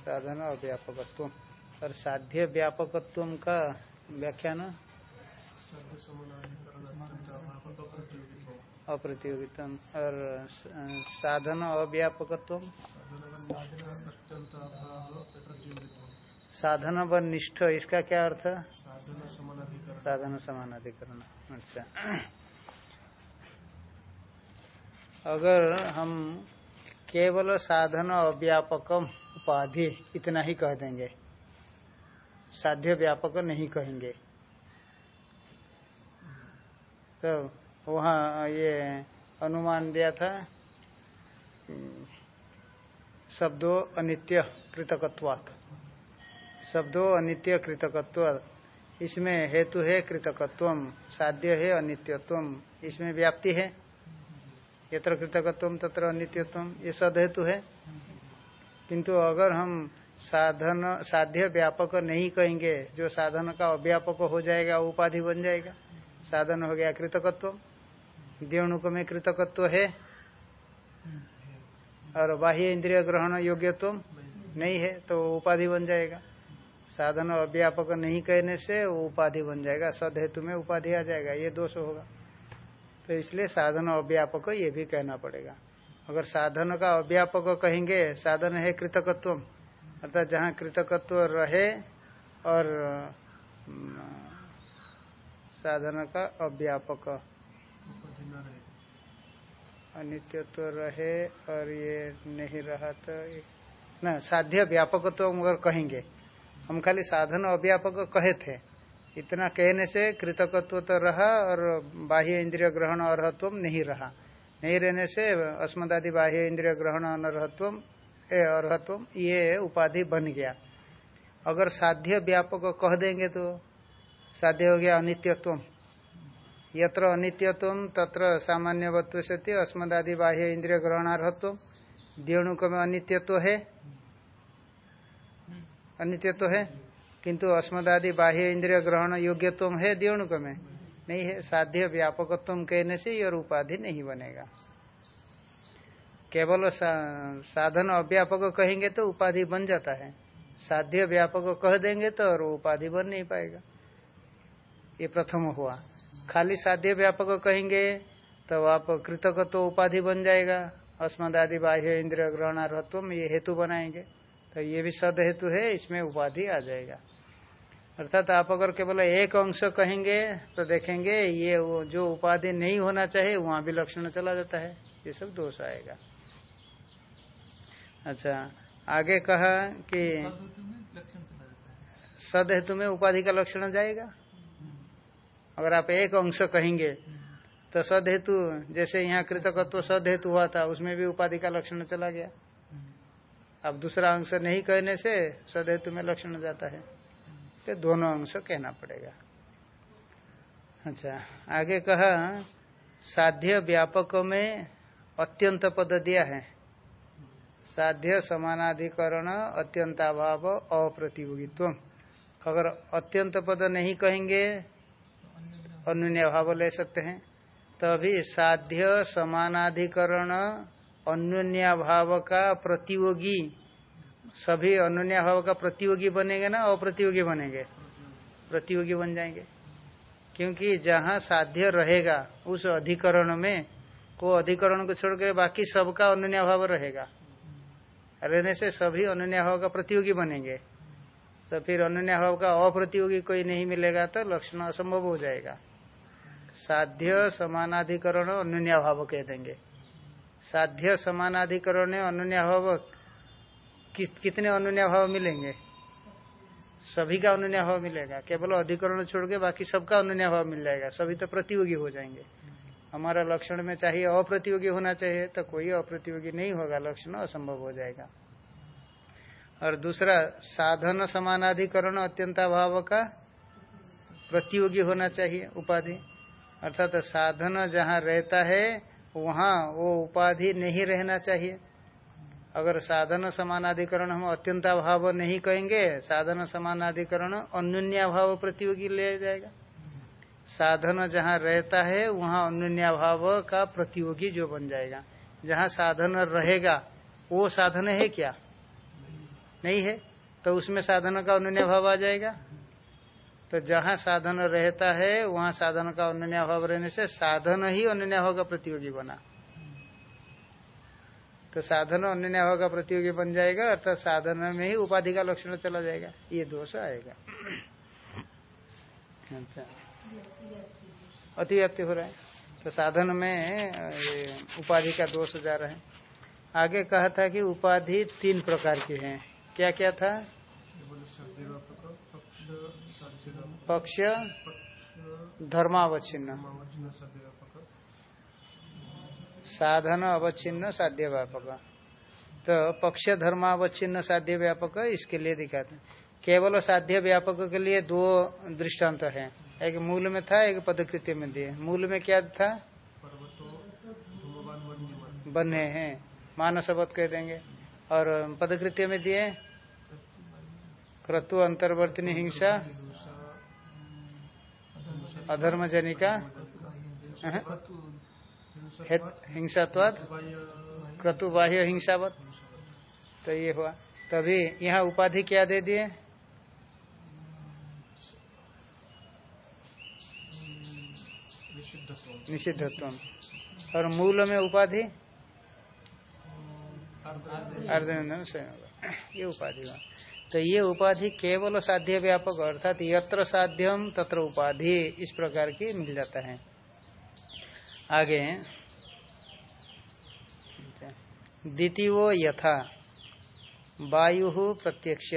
साधन अव्यापकत्व और साध्य व्यापकत्व का व्याख्यान अप्रतियोगिता और साधन अव्यापकत्व साधन व निष्ठ, इसका क्या अर्थ? साधन समानाधिकरण। अच्छा। अगर हम केवल साधन अव्यापकम उपाधि, इतना ही कह देंगे। साध्य व्यापक नहीं कहेंगे। तो वहाँ ये अनुमान दिया था, शब्दों अनित्य कृतकत्वात्। शब्दों अनित्य कृतकत्व इसमें हेतु है कृतकत्व साध्य है अनित्यत्व इसमें व्याप्ति है। यत्र कृतकत्व तत्र अनित्यत्व, ये सद हेतु है। किंतु अगर हम साधन, साध्य व्यापक नहीं कहेंगे, जो साधन का अव्यापक हो जाएगा, उपाधि बन जाएगा। साधन हो गया कृतकत्व। द्योणुक में कृतकत्व है। और बाह्य इंद्रिय ग्रहण योग्यत्व नहीं है तो उपाधि बन जाएगा। साधन अव्यापक नहीं कहने से वो उपाधि बन जाएगा सद हेतु में उपाधि आ जाएगा। ये दोष होगा। तो इसलिए साधन अव्यापक ये भी कहना पड़ेगा। अगर साधन का अव्यापक कहेंगे, साधन है कृतकत्व, अर्थात जहाँ कृतकत्व रहे और साधन का अव्यापक। अनित्यत्व रहे और ये नहीं रहा तो न, साध्य व्यापकत्व तो अगर कहेंगे, हम खाली साधन अव्यापक कहे थे। इतना कहने से कृतकत्व तो रहा और बाह्य इंद्रिय ग्रहण अर्हत्व नहीं रहा। नहीं रहने से अस्मदादि बाह्य इंद्रिय ग्रहण अनर्हत्व अर्हत्व ये उपाधि बन गया। अगर साध्य व्यापक कह देंगे तो साध्य हो गया अनित्यत्व यत्र अनित्यत्व तत्र सामान्यवत्व सत्य, अस्मदादि बाह्य इंद्रिय ग्रहणार्हत्व द्योणुक में अनित्यत्व है। अनित्यत्व है? किंतु अस्मदादि बाह्य इंद्रिय ग्रहण योग्यत्व है दियोणुक में नहीं है साध्य व्यापकत्व कहने से यह उपाधि नहीं बनेगा। केवल सा, साधन अव्यापक कहेंगे तो उपाधि बन जाता है। साध्य व्यापक कह देंगे तो और उपाधि बन नहीं पाएगा। ये प्रथम हुआ। खाली साध्य व्यापक कहेंगे तो आप कृतक तो उपाधि बन जाएगा। अस्मद आदि बाह्य इंद्रिय ग्रहणार्हत्व ये हेतु बनाएँगे। तो ये भी सद हेतु है इसमें उपाधि आ जाएगा। अर्थात आप अगर केवल एक अंश कहेंगे तो देखेंगे ये वो जो उपाधि नहीं होना चाहिए, वहाँ भी लक्षण चला जाता है। ये सब दोष आएगा। अच्छा आगे कहा कि सद हेतु में उपाधि का लक्षण जाएगा? अगर आप एक अंश कहेंगे तो सद हेतु जैसे यहाँ कृतकत्व सद हेतु हुआ था, उसमें भी उपाधि का लक्षण चला गया। अब दूसरा अंश नहीं कहने से सद हेतु में लक्षण जाता है। तो दोनों अंश कहना पड़ेगा। अच्छा आगे कहा, साध्य व्यापक में अत्यंत पद दिया है। साध्य समानाधिकरण, अत्यंताभाव अप्रतियोगित्व अगर अत्यंत पद नहीं कहेंगे, अन्य भाव ले सकते हैं। तभी तो साध्य समानाधिकरण, अन्य भाव का प्रतियोगी सभी अन्य भाव का प्रतियोगी बनेंगे ना, अप्रतियोगी बनेंगे। प्रतियोगी बन जाएँगे। क्योंकि जहाँ साध्य रहेगा, उस अधिकरण में, को अधिकरण को छोड़कर बाकी सबका अन्य भाव रहेगा। रहने से सभी अन्य भाव का प्रतियोगी बनेंगे। तो फिर अन्य भाव का अप्रतियोगी कोई नहीं मिलेगा तो लक्षण असंभव हो जाएगा। साध्य समानाधिकरण अन्य भाव कह देंगे। साध्य समानाधिकरण अन्य भाव कितने अनुन्या भाव मिलेंगे? सभी का अनुन्या भाव मिलेगा। केवल अधिकरण छोड़ के बाकी सबका अनुन्या भाव मिल जाएगा। सभी तो प्रतियोगी हो जाएँगे। हमारा लक्षण में चाहिए अप्रतियोगी होना चाहिए तो कोई अप्रतियोगी नहीं होगा। लक्षण असंभव हो जाएगा। और दूसरा, साधन समानाधिकरण अत्यंताभाव का प्रतियोगी होना चाहिए, उपाधि। अर्थात साधन जहाँ रहता है, वहाँ वो उपाधि नहीं रहना चाहिए। अगर साधन समानाधिकरण हम अत्यंताभाव नहीं कहेंगे, साधन समानाधिकरण अन्योन्याभाव प्रतियोगी ले जाएगा। साधन जहाँ रहता है, वहाँ अन्योन्याभाव का प्रतियोगी जो बन जाएगा। जहाँ साधन रहेगा, वो साधन है क्या? नहीं है। तो उसमें साधन का अन्य भाव आ जाएगा। तो जहाँ साधन रहता है, वहाँ साधन का अन्य भाव रहने से साधन ही अन्य भाव का प्रतियोगी बना। तो साधन अन्य भाव का प्रतियोगी बन जाएगा, अर्थात साधन में ही उपाधि का लक्षण चला जाएगा। ये दोष आएगा। अच्छा। अतिव्याप्ति हो रहा है। तो साधन में उपाधि का दोष जा रहा है। आगे कहा था कि उपाधि तीन प्रकार की है। क्या क्या था? पक्ष, धर्मावच्छिन्न। साधन अवच्छिन्न साध्य व्यापक। तो पक्ष धर्मावच्छिन्न साध्य व्यापक इसके लिए दिखाते हैं। केवल साध्य व्यापक के लिए दो दृष्टांत है। एक मूल में था, एक पदकृत्य में दिए। मूल में क्या था? बने हैं। मानसवत कह देंगे। और पदकृत्य में दिए? क्रतु अंतर्वर्तनी हिंसा अधर्म जनिका हिंसात्वाद क्रतु बाह्य हिंसावत। तो ये हुआ। तभी यहाँ उपाधि क्या दे दिए? निषिद्धत्व। और मूल में उपाधि? ये उपाधि तो ये उपाधि केवल साध्य व्यापक अर्थात यत्र साध्यम तत्र उपाधि इस प्रकार की मिल जाता है। आगे द्वितीय यथा। वायु प्रत्यक्ष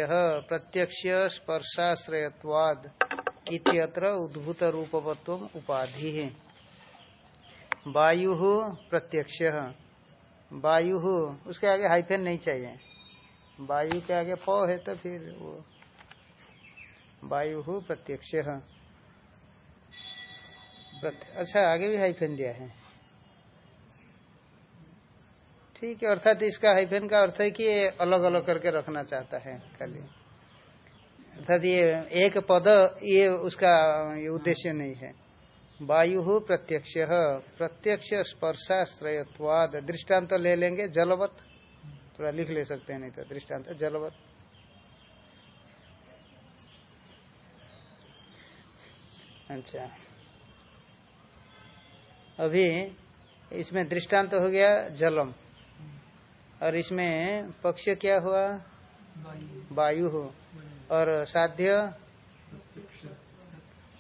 प्रत्यक्ष स्पर्शाश्रयत्वाद इत्यत्र उद्भूत रूपवत्व उपाधि। है वायु प्रत्यक्ष। वायु, उसके आगे हाइफेन नहीं चाहिए। वायु के आगे प है तो फिर वो। वायु प्रत्यक्ष। अच्छा आगे भी हाइफेन दिया है। ठीक है अर्थात इसका हाइफेन का अर्थ है कि ये अलग अलग करके रखना चाहता है खाली। अर्थात ये एक पद, ये उसका, ये उद्देश्य नहीं है। वायु प्रत्यक्ष प्रत्यक्ष स्पर्शाश्रयत्वाद। दृष्टांत तो ले लेंगे, जलवत। थोड़ा लिख ले सकते हैं, नहीं तो दृष्टांत, जलवत। अच्छा। अभी इसमें दृष्टांत तो हो गया, जलम। और इसमें पक्ष क्या हुआ? वायु हो। और साध्य?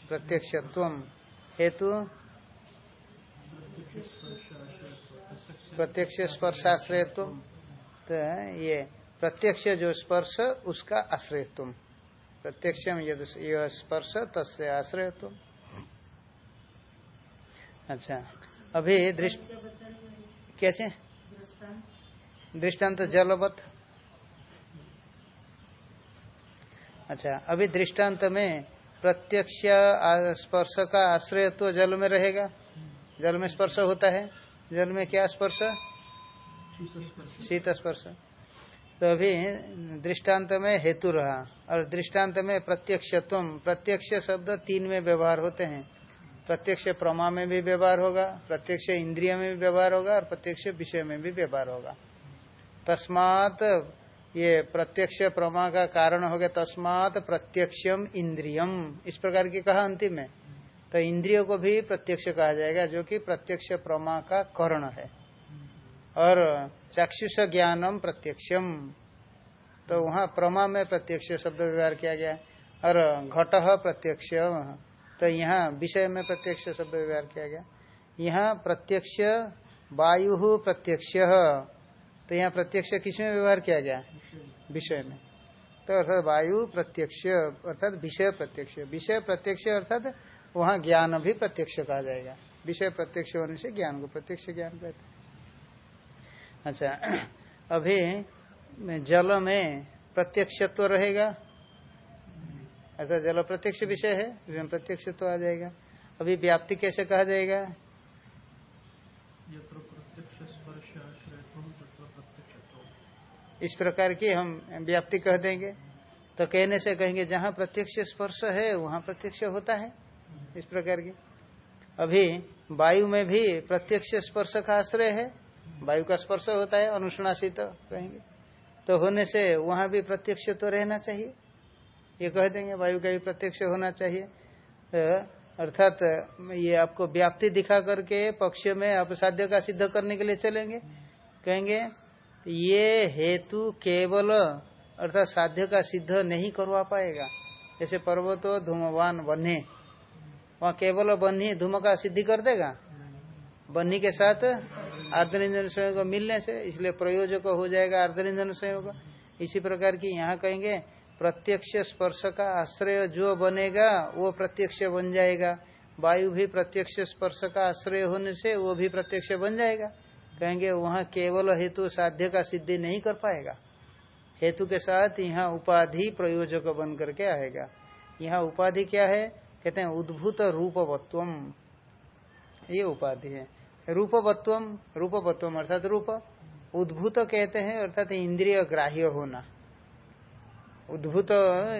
प्रत्यक्षत्व हेतु? प्रत्यक्ष स्पर्शाश्रयत्व तो ये प्रत्यक्ष जो स्पर्श, उसका आश्रयत्व प्रत्यक्ष स्पर्श, तस्य आश्रयत्व अच्छा। अभी दृष्टि कैसे? दृष्टांत जलवत। अच्छा अभी दृष्टांत में प्रत्यक्ष स्पर्श का आश्रय तो जल में रहेगा। जल में स्पर्श होता है। जल में क्या स्पर्श? शीत स्पर्श। तो अभी दृष्टांत में हेतु रहा। और दृष्टांत में प्रत्यक्षत्व प्रत्यक्ष शब्द तीन में व्यवहार होते हैं। प्रत्यक्ष प्रमा में भी व्यवहार होगा, प्रत्यक्ष इंद्रिय में भी व्यवहार होगा, और प्रत्यक्ष विषय में भी व्यवहार होगा। तस्मात ये प्रत्यक्ष प्रमा का कारण हो गया, तस्मात प्रत्यक्षम इंद्रियम। इस प्रकार की कहा अंतिम में। तो इंद्रियों को भी प्रत्यक्ष कहा जाएगा, जो कि प्रत्यक्ष प्रमा का कर्ण है। और चाक्षुष ज्ञानम प्रत्यक्षम। तो वहाँ प्रमा में प्रत्यक्ष शब्द व्यवहार किया गया। और घट प्रत्यक्ष। तो यहाँ विषय में प्रत्यक्ष शब्द व्यवहार किया गया। यहाँ प्रत्यक्ष वायु प्रत्यक्ष। तो यहाँ प्रत्यक्ष किसमें व्यवहार किया गया? विषय में। तो अर्थात वायु प्रत्यक्ष, अर्थात विषय प्रत्यक्ष। विषय प्रत्यक्ष अर्थात वहाँ ज्ञान भी प्रत्यक्ष कहा जाएगा। विषय प्रत्यक्ष होने से ज्ञान को प्रत्यक्ष ज्ञान कहते अच्छा अभी जल में प्रत्यक्षत्व रहेगा? अर्थात जल प्रत्यक्ष विषय है प्रत्यक्ष तो आ जाएगा। अभी व्याप्ति कैसे कहा जाएगा? इस प्रकार की हम व्याप्ति कह देंगे। तो कहने से कहेंगे, जहाँ प्रत्यक्ष स्पर्श है, वहाँ प्रत्यक्ष होता है। इस प्रकार की। अभी वायु में भी प्रत्यक्ष स्पर्श का आश्रय है। वायु का स्पर्श होता है, अनुष्णासित कहेंगे। तो होने से वहाँ भी प्रत्यक्ष तो रहना चाहिए। ये कह देंगे, वायु का भी प्रत्यक्ष होना चाहिए। तो अर्थात ये आपको व्याप्ति दिखा करके पक्ष में आप साध्य का सिद्ध करने के लिए चलेंगे। कहेंगे ये हेतु केवल अर्थात साध्य का सिद्ध नहीं करवा पाएगा। जैसे पर्वत धूमवान बन्हे, वहाँ केवल बन्ही धूम का सिद्धि कर देगा? बन्ही के साथ आर्द्रंजन संयोग मिलने से, इसलिए प्रयोजक हो जाएगा आर्द्रंजन संयोग। इसी प्रकार की यहाँ कहेंगे, प्रत्यक्ष स्पर्श का आश्रय जो बनेगा, वो प्रत्यक्ष बन जाएगा। वायु भी प्रत्यक्ष स्पर्श का आश्रय होने से वो भी प्रत्यक्ष बन जाएगा। कहेंगे, वहाँ केवल हेतु साध्य का सिद्धि नहीं कर पाएगा। हेतु के साथ यहाँ उपाधि प्रयोजक बन करके आएगा। यहाँ उपाधि क्या है? कहते हैं, उद्भूत रूपवत्वम। ये उपाधि है। रूपवत्वम रूपवत्वम अर्थात रूप। उद्भूत कहते हैं, अर्थात इंद्रिय ग्राह्य होना। उद्भूत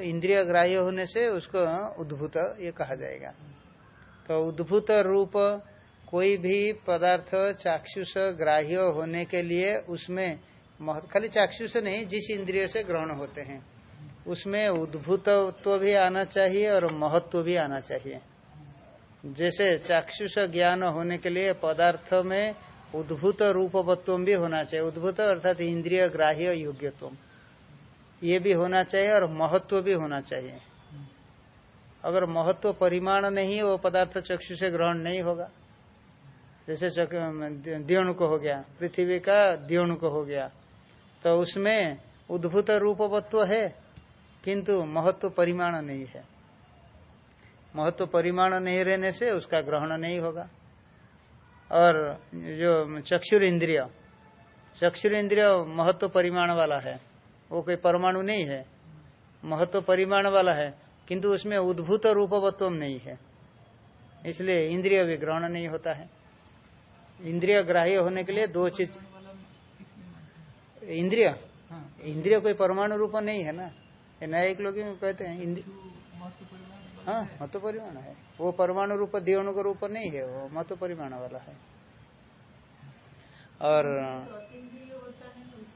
इंद्रिय ग्राह्य होने से उसको उद्भूत ये कहा जाएगा। तो उद्भूत रूप कोई भी पदार्थ चाक्षुष ग्राह्य होने के लिए उसमें खाली चाक्षुष नहीं, जिस इंद्रिय से ग्रहण होते हैं, उसमें उद्भूतत्व भी आना चाहिए और महत्व भी आना चाहिए। जैसे चाक्षुष ज्ञान होने के लिए पदार्थ में उद्भूत रूपवत्व भी होना चाहिए। उद्भूत अर्थात इंद्रिय ग्राह्य योग्यत्व ये भी होना चाहिए और महत्व भी होना चाहिए। अगर महत्व परिमाण नहीं, वो पदार्थ चक्षु से ग्रहण नहीं होगा। जैसे द्योणु को हो गया, पृथ्वी का द्योणु को हो गया। तो उसमें उद्भूत रूपवत्व है, किंतु महत्व परिमाण नहीं है। महत्व परिमाण नहीं रहने से उसका ग्रहण नहीं होगा। और जो चक्षुर इंद्रिय चक्षुर इंद्रिय महत्व परिमाण वाला है, वो कोई परमाणु नहीं है। महत्व परिमाण वाला है, किंतु उसमें उद्भूत रूपवत्व नहीं है। इसलिए इंद्रिय भी ग्रहण नहीं होता है। इंद्रिय ग्राह्य होने के लिए दो चीज़। इंद्रिय। इंद्रिय कोई परमाणु रूप नहीं है ना? नया एक लोग कहते हैं हाँ महत्व परिमाण है। वो परमाणु रूप दियोणु का रूप नहीं है, वो महत्व परिमाण वाला है। और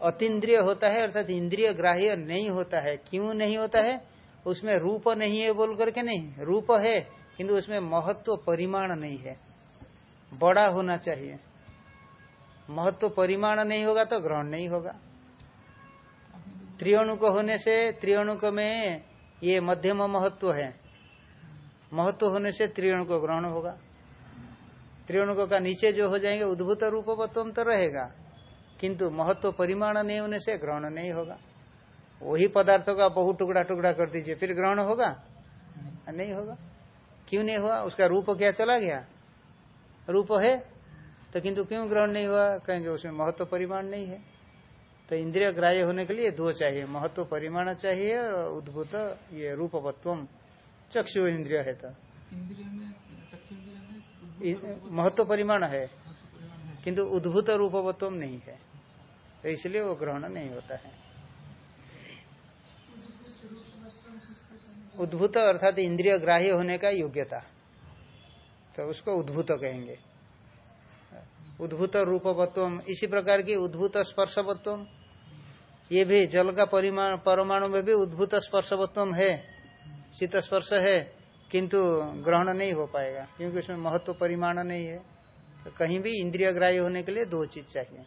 अतिद्रिय होता है, अर्थात इंद्रिय ग्राह्य नहीं होता है। क्यों नहीं होता है? उसमें रूप नहीं है बोल करके नहीं। रूप है, किंतु उसमें महत्व, परिमाण नहीं है। बड़ा होना चाहिए। महत्व परिमाण नहीं होगा तो ग्रहण नहीं होगा। त्रियाणुक होने से त्रियाणुक में ये मध्यम महत्व है। महत्व होने से त्रियाणुक ग्रहण होगा। त्रियाणुक का नीचे जो हो जाएँगे, उद्भूत रूपवत्व तो रहेगा, किंतु महत्व परिमाण नहीं होने से ग्रहण नहीं होगा। वही पदार्थों का बहुत टुकड़ा टुकड़ा कर दीजिए, फिर ग्रहण होगा? नहीं होगा। क्यों नहीं हुआ? उसका रूप क्या चला गया? रूप है तो किंतु क्यों ग्रहण नहीं हुआ? कहेंगे उसमें महत्व परिमाण नहीं है। तो इंद्रिय ग्राह्य होने के लिए दो चाहिए महत्व परिमाण चाहिए और उद्भूत ये रूपवत्व चक्षु इंद्रिय है तो। महत्व परिमाण है किंतु उद्भूत रूपवत्व नहीं है तो इसलिए वो ग्रहण नहीं होता है। उद्भूत अर्थात इंद्रिय ग्राह्य होने का योग्यता। तो उसको उद्भूत कहेंगे। उद्भूत रूपवत्व इसी प्रकार की उद्भूत स्पर्शवत्व ये भी जल का परिमाण परमाणु में भी उद्भूत स्पर्शवत्व है। शीत स्पर्श है किंतु ग्रहण नहीं हो पाएगा क्योंकि उसमें महत्व परिमाण नहीं है। तो कहीं भी इंद्रिय ग्राह्य होने के लिए दो चीज़ चाहिए।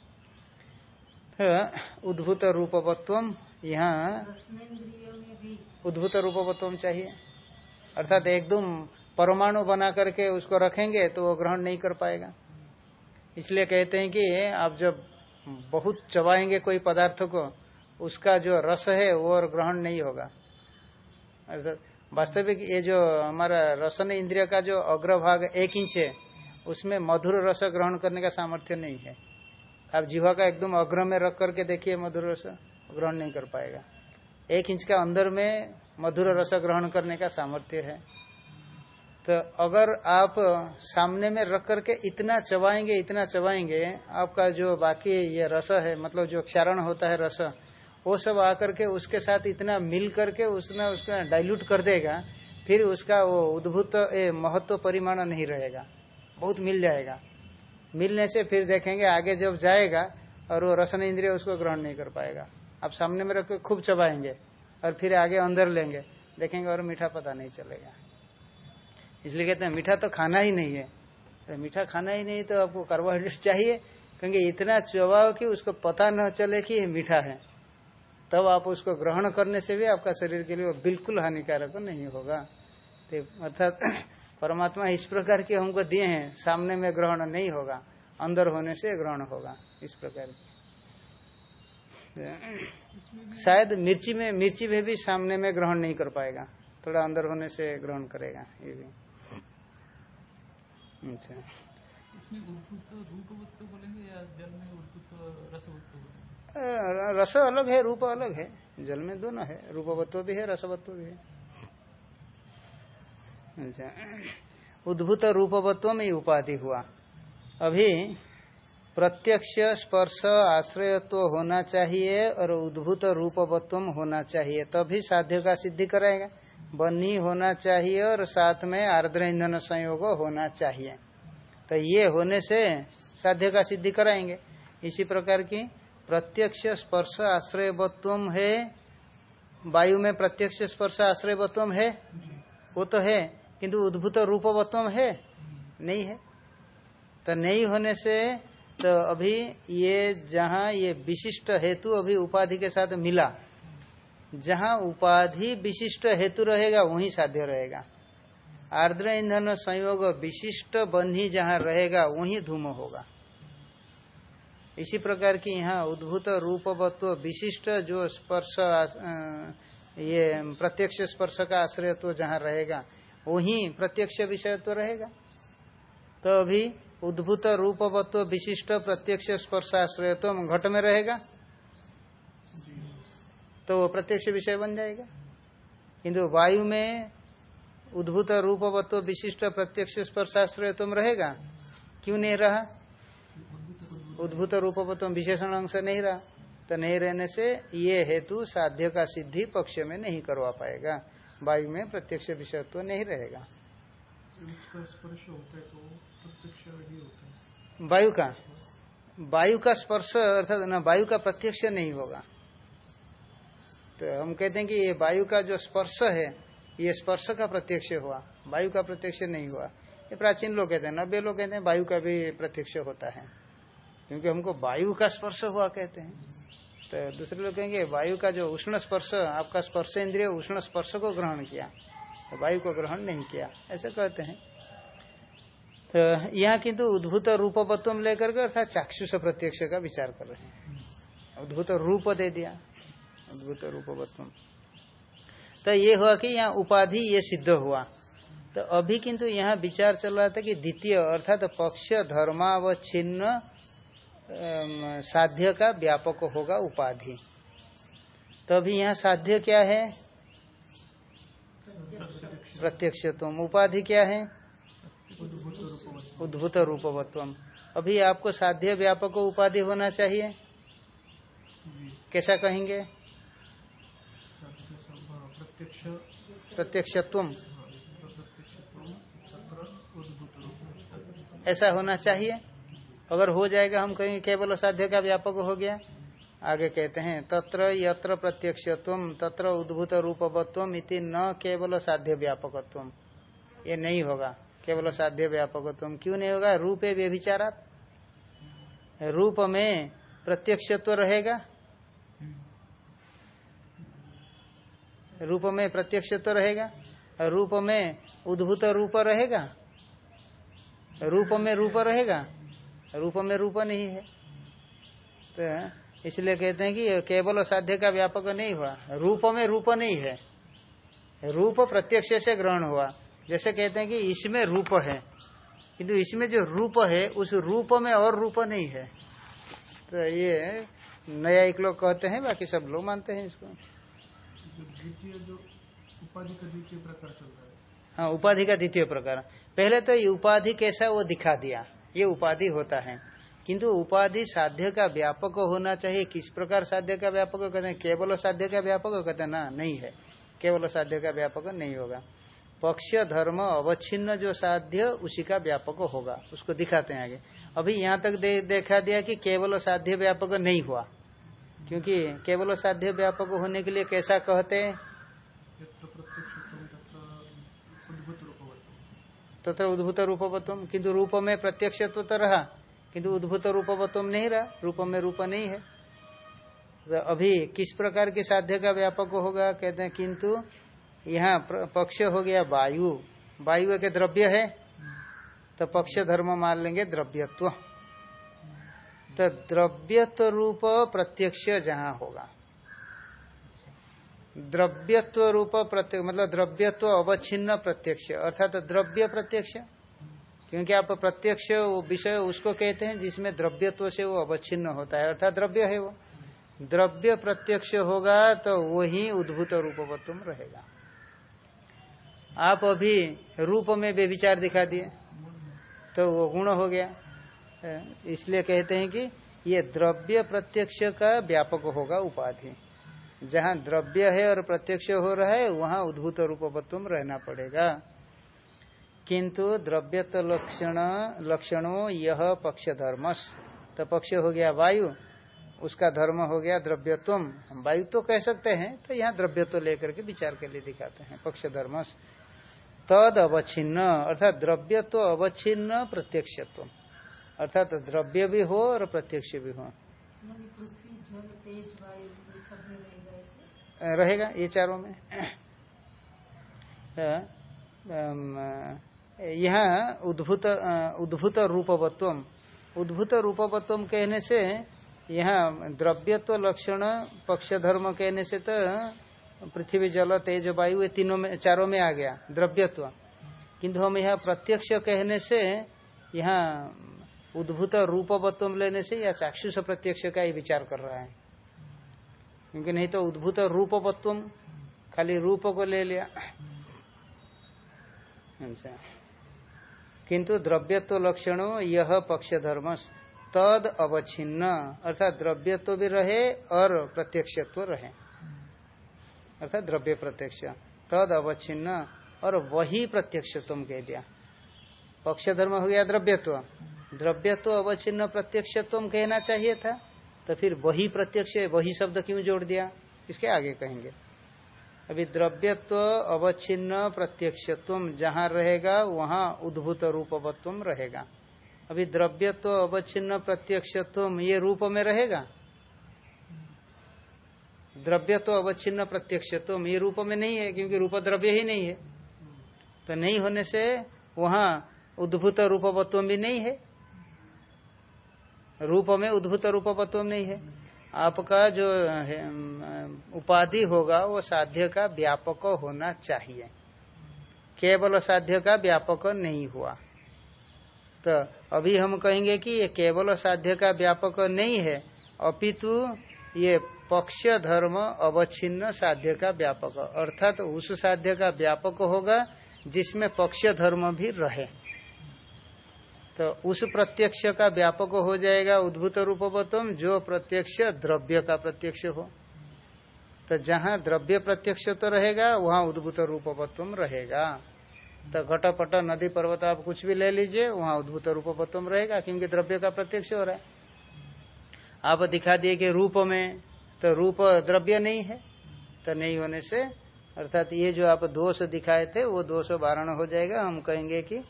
तो उद्भूत रूपवत्व यहाँ उद्भूत रूपवत्व चाहिए। अर्थात एकदम परमाणु बना करके उसको रखेंगे तो वो ग्रहण नहीं कर पाएगा। इसलिए कहते हैं कि आप जब बहुत चबाएँगे कोई पदार्थ को, उसका जो रस है वो और ग्रहण नहीं होगा। अर्थात वास्तविक ये जो हमारा रसन इंद्रिय का जो अग्रभाग एक इंच है, उसमें मधुर रस ग्रहण करने का सामर्थ्य नहीं है। आप जीवा का एकदम अग्र में रख करके देखिए मधुर रस, ग्रहण नहीं कर पाएगा। एक इंच का अंदर में मधुर रस ग्रहण करने का सामर्थ्य है। तो अगर आप सामने में रख करके इतना चबाएँगे इतना चबाएँगे, आपका जो बाकी ये रस है मतलब जो क्षारण होता है रस, वो सब आकर के उसके साथ इतना मिल करके उसने उसका डाइल्यूट कर देगा, फिर उसका वो उद्भूत महत्व परिमाण नहीं रहेगा। बहुत मिल जाएगा। मिलने से फिर देखेंगे आगे जब जाएगा और वो रसन इंद्रिय उसको ग्रहण नहीं कर पाएगा। आप सामने में रख के खूब चबाएँगे और फिर आगे अंदर लेंगे, देखेंगे और मीठा पता नहीं चलेगा। इसलिए कहते हैं, मीठा तो खाना ही नहीं है। तो मीठा खाना ही नहीं तो आपको कार्बोहाइड्रेट चाहिए। क्योंकि इतना चबाओ कि उसको पता न चले कि ये मीठा है। तब आप उसको ग्रहण करने से भी आपका शरीर के लिए बिल्कुल हानिकारक नहीं होगा। तो अर्थात परमात्मा इस प्रकार के हमको दिए हैं, सामने में ग्रहण नहीं होगा, अंदर होने से ग्रहण होगा इस प्रकार शायद मिर्ची में मिर्ची में भी सामने में ग्रहण नहीं कर पाएगा, थोड़ा अंदर होने से ग्रहण करेगा, ये भी। अच्छा। इसमें बोलेंगे या जल में रस रस अलग है रूप अलग है। जल में दोनों है रूपवत्व भी है रसवत्व भी है। अच्छा। उद्भूत रूपवत्व में उपाधि हुआ। अभी प्रत्यक्ष स्पर्श आश्रयत्व होना चाहिए और उद्भूत रूपवत्व होना चाहिए तभी साध्य का सिद्धि कराएगा। बनी होना चाहिए और साथ में आर्द्र ईंधन संयोग होना चाहिए। तो ये होने से साध्य का सिद्धि कराएँगे। इसी प्रकार की प्रत्यक्ष स्पर्श आश्रयत्व है। वायु में प्रत्यक्ष स्पर्श आश्रयत्व है? वो तो है, किंतु उद्भूत रूपवत्व है? नहीं है। तो नहीं होने से तो अभी ये जहाँ ये विशिष्ट हेतु अभी उपाधि के साथ मिला जहाँ उपाधि विशिष्ट हेतु रहेगा, वहीं साध्य रहेगा। आर्द्र ईंधन संयोग विशिष्ट बन्ही जहाँ रहेगा, वहीं धूम होगा। इसी प्रकार की यहाँ उद्भूत रूपवत्व विशिष्ट जो स्पर्श ये प्रत्यक्ष स्पर्श का आश्रय तो जहाँ रहेगा, वही प्रत्यक्ष विषय तो रहेगा। तो अभी उद्भूत रूपवत्व विशिष्ट प्रत्यक्ष स्पर्श आश्रय तो घट में रहेगा। तो वो प्रत्यक्ष विषय बन जाएगा। किंतु वायु में उद्भूत रूपवत्व विशिष्ट प्रत्यक्ष स्पर्शाश्रय तुम रहेगा। क्यों नहीं रहा? उद्भूत रूपवत्व विशेषण अंश नहीं रहा। तो नहीं रहने से ये हेतु साध्य का सिद्धि पक्ष में नहीं करवा पाएगा। वायु में प्रत्यक्ष विषयत्व तो नहीं रहेगा। वायु का? वायु का स्पर्श अर्थात न, वायु का प्रत्यक्ष नहीं होगा। तो हम कहते हैं कि ये वायु का जो स्पर्श है, ये स्पर्श का प्रत्यक्ष हुआ। वायु का प्रत्यक्ष नहीं हुआ। ये प्राचीन लोग कहते हैं, नब्बे लोग कहते हैं वायु का भी प्रत्यक्ष होता है। क्योंकि हमको वायु का स्पर्श हुआ कहते हैं। तो दूसरे लोग कहेंगे, वायु का जो उष्ण स्पर्श, आपका स्पर्श इंद्रिय उष्ण स्पर्श को ग्रहण किया। तो वायु को ग्रहण नहीं किया। ऐसे कहते हैं। तो यहाँ किंतु उद्भूत रूपवत्व लेकर के अर्थात चाक्षुष प्रत्यक्ष का विचार कर रहे हैं। उद्भूत रूप दे दिया। उद्भूत रूपवत्व तो ये हुआ कि यहाँ उपाधि ये सिद्ध हुआ। तो अभी किंतु यहाँ विचार चल रहा था कि द्वितीय अर्थात पक्ष धर्मावच्छिन्न साध्य का व्यापक होगा उपाधि। तो अभी यहाँ साध्य क्या है? प्रत्यक्ष तुम उपाधि क्या है? उद्भूत रूपवत्व अभी आपको साध्य व्यापक उपाधि होना चाहिए। कैसा कहेंगे? प्रत्यक्षत्व ऐसा होना चाहिए। अगर हो जाएगा, हम कहेंगे, केवल साध्य का व्यापक हो गया। आगे कहते हैं, तत्र यत्र प्रत्यक्षत्व तत्र उद्भूत रूपवत्व इति न केवल साध्य व्यापकत्व ये नहीं होगा। केवल साध्य व्यापकत्व क्यों नहीं होगा? रूपे व्यभिचारात। रूप में प्रत्यक्षत्व रहेगा। रूप में प्रत्यक्ष तो रहेगा, रूप में उद्भूत रूप रहेगा, रूप में रूप रहेगा, रूप में रूप नहीं है। तो इसलिए कहते हैं कि केवल साध्य का व्यापक नहीं हुआ, रूप में रूप नहीं है, रूप प्रत्यक्ष से ग्रहण हुआ। जैसे कहते हैं कि इसमें रूप है, किंतु इसमें जो रूप है, उस रूप में और रूप नहीं है। तो ये नया एक लोग कहते हैं, बाकी सब लोग मानते हैं इसको। उपाधि का द्वितीय प्रकार है। हाँ उपाधि का द्वितीय प्रकार। पहले तो ये उपाधि कैसा वो दिखा दिया। ये उपाधि होता है। किंतु उपाधि साध्य का व्यापक होना चाहिए। किस प्रकार साध्य का व्यापक कहते हैं? केवल साध्य का व्यापक कहते हैं ना? नहीं है। केवल साध्य का व्यापक नहीं होगा। पक्ष धर्म अवच्छिन्न जो साध्य उसी का व्यापक होगा। उसको दिखाते हैं आगे। अभी यहाँ तक दे, देखा दिया कि केवल साध्य व्यापक नहीं हुआ। क्योंकि केवल साध्य व्यापक होने के लिए कैसा कहते तथा उद्भूत रूपवत्व। किंतु रूप में प्रत्यक्ष तो रहा, किंतु उद्भूत रूपवत्व नहीं रहा, रूप में रूप नहीं है। तो अभी किस प्रकार के साध्य का व्यापक होगा, कहते हैं, किंतु यहाँ पक्ष हो गया वायु। वायु एक द्रव्य है तो पक्ष धर्म मान लेंगे द्रव्यत्व। तो द्रव्यत्व रूप प्रत्यक्ष जहाँ होगा। द्रव्यत्व रूप प्रत्यक्ष मतलब द्रव्यत्व अवच्छिन्न प्रत्यक्ष, अर्थात द्रव्य प्रत्यक्ष। क्योंकि आप प्रत्यक्ष विषय उसको कहते हैं जिसमें द्रव्यत्व से वो अवच्छिन्न होता है, अर्थात द्रव्य है वो। द्रव्य प्रत्यक्ष होगा तो वही उद्भूत रूपवत्व रहेगा। आप अभी रूप में बेविचार दिखा दिए तो वो गुण हो गया। इसलिए कहते हैं कि ये द्रव्य प्रत्यक्ष का व्यापक होगा उपाधि। जहाँ द्रव्य है और प्रत्यक्ष हो रहा है, वहाँ उद्भूत रूपवत्व रहना पड़ेगा। किंतु द्रव्यत्व लक्षण, लक्षणों यह पक्ष धर्मस तो पक्ष हो गया वायु, उसका धर्म हो गया द्रव्यत्व हम वायु तो कह सकते हैं तो यहाँ द्रव्यत्व लेकर के विचार के लिए दिखाते हैं पक्ष धर्मस तद अवच्छिन्न अर्थात द्रव्यत्व अवच्छिन्न प्रत्यक्षत्व अर्थात तो द्रव्य भी हो और प्रत्यक्ष भी हो। रहेगा ये चारों में। यहाँ उद्भूत उद्भूत रूपवत्व उद्भूत रूपवत्व कहने से यहाँ द्रव्यत्व लक्षण पक्ष धर्म कहने से तो पृथ्वी जल तेज वायु ये तीनों में चारों में आ गया द्रव्यत्व। किंतु हम यहाँ प्रत्यक्ष कहने से यहाँ उद्भूत रूपवत्व लेने से या चाक्षुष प्रत्यक्ष का ही विचार कर रहा है। क्योंकि नहीं तो उद्भूत रूपवत्व खाली रूप को ले लिया। अच्छा। किंतु द्रव्यत्व लक्षणों यह पक्ष धर्म तद अवच्छिन्न, अर्थात द्रव्य तो भी रहे और प्रत्यक्षत्व रहे। अर्थात द्रव्य प्रत्यक्ष, तद अवच्छिन्न और वही प्रत्यक्ष तुम कह दिया। पक्ष धर्म हो गया द्रव्यत्व। द्रव्यत्व अवच्छिन्न प्रत्यक्षत्व कहना चाहिए था तो फिर वही प्रत्यक्ष, वही शब्द क्यों जोड़ दिया? इसके आगे कहेंगे। अभी द्रव्यत्व अवच्छिन्न प्रत्यक्षत्व जहाँ रहेगा, वहाँ उद्भूत रूपवत्व रहेगा। अभी द्रव्य तो अवच्छिन्न प्रत्यक्षत्व ये रूप में रहेगा? द्रव्य तो अवच्छिन्न प्रत्यक्षत्व ये रूप में नहीं है, क्योंकि रूप द्रव्य ही नहीं है। तो नहीं होने से वहाँ उद्भूत रूपवत्व भी नहीं है। रूप में, उद्भूत रूपवत्व नहीं है। आपका जो उपाधि होगा, वो साध्य का व्यापक होना चाहिए। केवल साध्य का व्यापक नहीं हुआ। तो अभी हम कहेंगे कि ये केवल साध्य का व्यापक नहीं है, अपितु ये पक्ष धर्म अवच्छिन्न साध्य का व्यापक। अर्थात तो उस साध्य का व्यापक होगा, जिसमें पक्ष धर्म भी रहे। तो उस प्रत्यक्ष का व्यापक हो जाएगा उद्भूत रूपवतम, जो प्रत्यक्ष द्रव्य का प्रत्यक्ष हो। तो जहाँ द्रव्य प्रत्यक्ष तो रहेगा, वहाँ उद्भूत रूपवत्व रहेगा। तो घटपट, नदी, पर्वत, आप कुछ भी ले लीजिए, वहाँ उद्भूत रूपवत्व रहेगा, क्योंकि द्रव्य का प्रत्यक्ष हो रहा है। आप दिखा दिए कि रूप में तो रूप द्रव्य नहीं है तो नहीं होने से, अर्थात ये जो आप दोष दिखाए थे, वो दोष वारण हो जाएगा। हम कहेंगे कि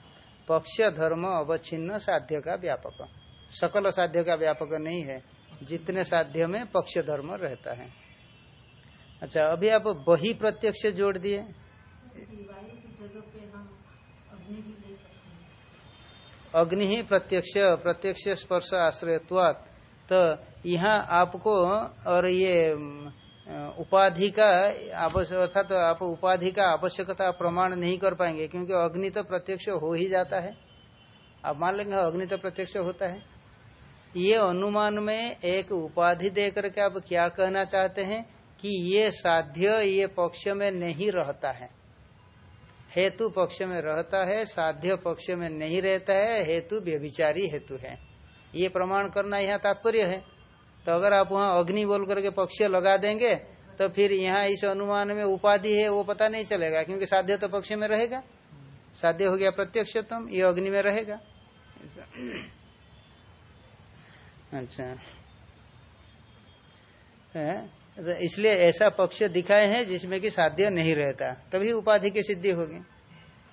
पक्ष धर्म अवच्छिन्न साध्य का व्यापक। सकल साध्य का व्यापक नहीं है। जितने साध्य में पक्ष धर्म रहता है। अच्छा अभी आप वही प्रत्यक्ष जोड़ दिए। अग्नि ही प्रत्यक्ष प्रत्यक्ष स्पर्श आश्रयत्वात। तो यहाँ आपको और ये उपाधि का आवश्यक अर्थात तो आप उपाधि का आवश्यकता प्रमाण नहीं कर पाएँगे, क्योंकि अग्नि तो प्रत्यक्ष हो ही जाता है। आप मान लेंगे अग्नि तो प्रत्यक्ष होता है। ये अनुमान में एक उपाधि दे करके आप क्या कहना चाहते हैं कि ये साध्य, ये पक्ष में नहीं रहता है। हेतु पक्ष में रहता है, साध्य पक्ष में नहीं रहता है, हेतु व्यभिचारी हेतु है। ये प्रमाण करना यहाँ तात्पर्य है। तो अगर आप वहाँ अग्नि बोल करके पक्ष लगा देंगे तो फिर यहाँ इस अनुमान में उपाधि है, वो पता नहीं चलेगा, क्योंकि साध्य तो पक्ष में रहेगा। साध्य हो गया प्रत्यक्षतम, ये अग्नि में रहेगा। अच्छा। तो इसलिए ऐसा पक्ष दिखाए हैं जिसमें कि साध्य नहीं रहता, तभी उपाधि की सिद्धि होगी।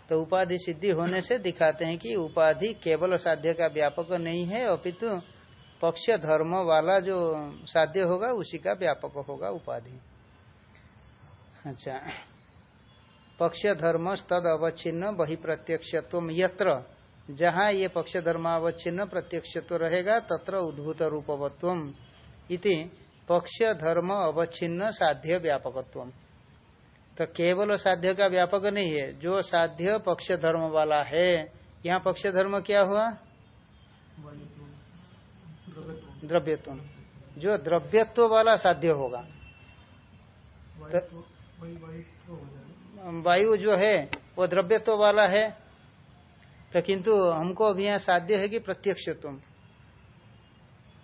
तो उपाधि सिद्धि होने से दिखाते हैं कि उपाधि केवल साध्य का व्यापक नहीं है, अपितु पक्ष धर्म वाला जो साध्य होगा, उसी का व्यापक होगा उपाधि। अच्छा। पक्ष धर्म तद अवच्छिन्न वही प्रत्यक्षत्व यत्र। जहाँ ये पक्ष धर्मावच्छिन्न प्रत्यक्षत्व रहेगा, तत्र उद्भूत रूपवत्व। इति पक्ष धर्म अवच्छिन्न साध्य व्यापकत्व। तो केवल साध्य का व्यापक नहीं है। जो साध्य पक्ष धर्म वाला है, यहाँ पक्ष धर्म क्या हुआ? द्रव्यत्व। जो द्रव्यत्व वाला साध्य होगा। तो वायु जो है वो द्रव्यत्व वाला है। तो किंतु हमको अभी यहाँ साध्य है कि प्रत्यक्ष तुम